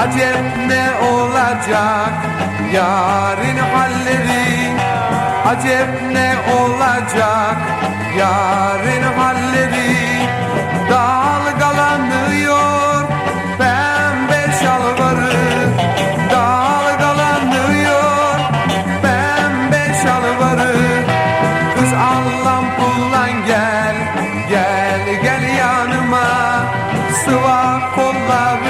Acep ne olacak? Yarın halleri. Acep ne olacak? Yarın halleri. Dalgalanıyor pembe şalvarı. Dalgalanıyor pembe şalvarı. Kız allan pullan gel. Gel gel yanıma. Sıva kolları.